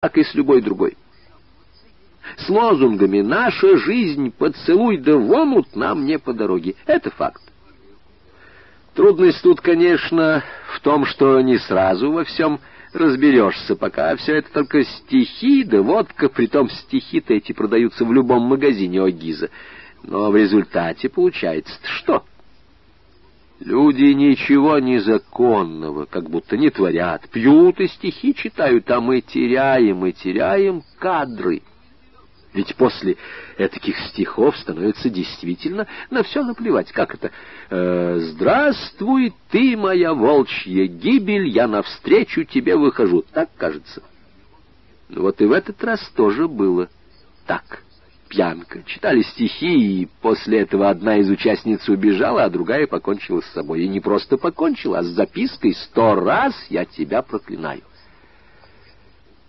как и с любой другой. С лозунгами «Наша жизнь, поцелуй да в омут» нам не по дороге. Это факт. Трудность тут, конечно, в том, что не сразу во всем разберешься, пока все это только стихи да водка, притом стихи-то эти продаются в любом магазине Огиза. Но в результате получается что? Люди ничего незаконного, как будто не творят, пьют и стихи читают, а мы теряем и теряем кадры. Ведь после этих стихов становится действительно на все наплевать. Как это? Э, «Здравствуй, ты моя волчья гибель, я навстречу тебе выхожу». Так кажется. Вот и в этот раз тоже было так пьянка. Читали стихи, и после этого одна из участниц убежала, а другая покончила с собой. И не просто покончила, а с запиской «Сто раз я тебя проклинаю».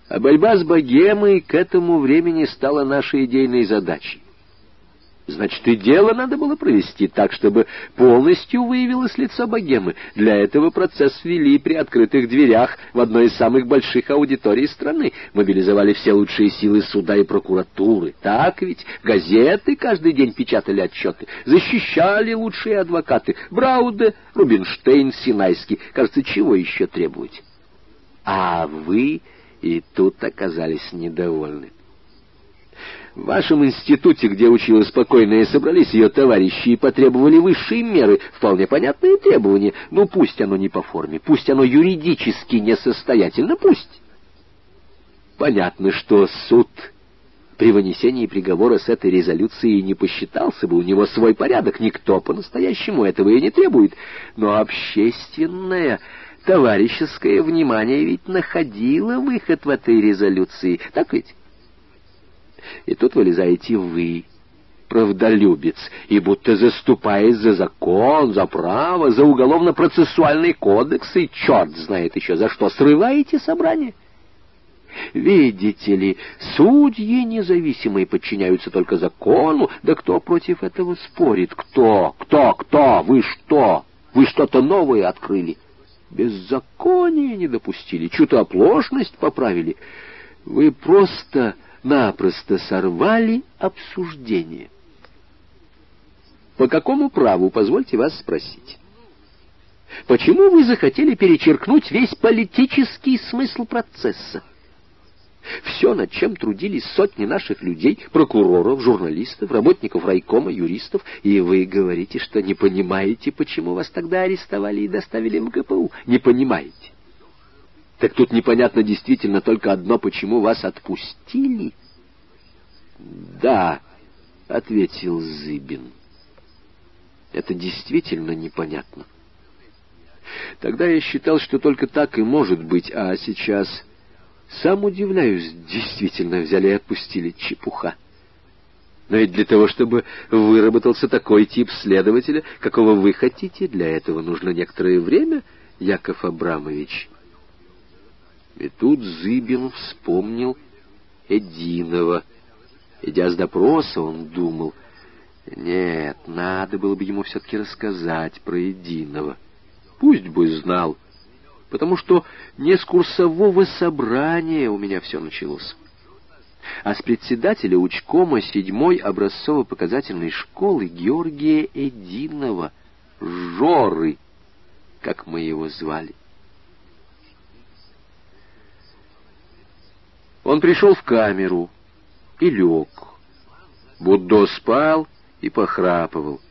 А борьба с богемой к этому времени стала нашей идейной задачей. Значит, и дело надо было провести так, чтобы полностью выявилось лицо богемы. Для этого процесс вели при открытых дверях в одной из самых больших аудиторий страны. Мобилизовали все лучшие силы суда и прокуратуры. Так ведь газеты каждый день печатали отчеты. Защищали лучшие адвокаты. Брауде, Рубинштейн, Синайский. Кажется, чего еще требовать? А вы и тут оказались недовольны. В вашем институте, где училась спокойная, собрались ее товарищи и потребовали высшие меры. Вполне понятные требования. Ну, пусть оно не по форме, пусть оно юридически несостоятельно, пусть. Понятно, что суд при вынесении приговора с этой резолюцией не посчитался бы, у него свой порядок, никто по-настоящему этого и не требует. Но общественное, товарищеское внимание ведь находило выход в этой резолюции, так ведь? И тут вылезаете вы, правдолюбец, и будто заступаясь за закон, за право, за уголовно-процессуальный кодекс, и черт знает еще за что, срываете собрание. Видите ли, судьи независимые подчиняются только закону, да кто против этого спорит? Кто? Кто? Кто? Вы что? Вы что-то новое открыли? Беззаконие не допустили, чью-то оплошность поправили. Вы просто напросто сорвали обсуждение. По какому праву, позвольте вас спросить? Почему вы захотели перечеркнуть весь политический смысл процесса? Все, над чем трудились сотни наших людей, прокуроров, журналистов, работников райкома, юристов, и вы говорите, что не понимаете, почему вас тогда арестовали и доставили в МГПУ. Не понимаете. Так тут непонятно действительно только одно, почему вас отпустили. Да, ответил Зыбин. Это действительно непонятно. Тогда я считал, что только так и может быть, а сейчас сам удивляюсь, действительно взяли и отпустили. Чепуха. Но ведь для того, чтобы выработался такой тип следователя, какого вы хотите, для этого нужно некоторое время, Яков Абрамович. И тут Зыбин вспомнил Эдинова. Идя с допроса, он думал, нет, надо было бы ему все-таки рассказать про Единого. Пусть бы знал, потому что не с курсового собрания у меня все началось, а с председателя учкома седьмой образцово-показательной школы Георгия Эдинова, Жоры, как мы его звали. Он пришел в камеру и лег. Буддо спал и похрапывал.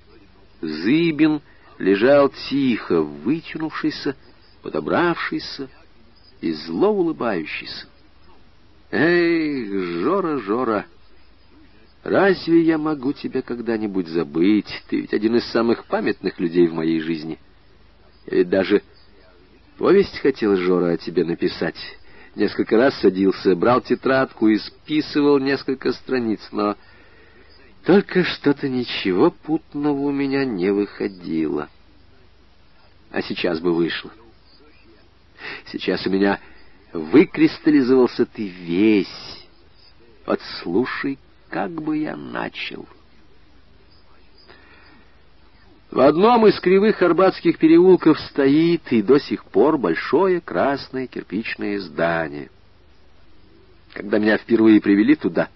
Зыбин лежал тихо, вытянувшийся, подобравшийся и зло улыбающийся. «Эй, Жора, Жора, разве я могу тебя когда-нибудь забыть? Ты ведь один из самых памятных людей в моей жизни. Я ведь даже повесть хотел, Жора, о тебе написать». Несколько раз садился, брал тетрадку и списывал несколько страниц, но только что-то ничего путного у меня не выходило. А сейчас бы вышло. Сейчас у меня выкристаллизовался ты весь. Подслушай, как бы я начал. В одном из кривых арбатских переулков стоит и до сих пор большое красное кирпичное здание. Когда меня впервые привели туда,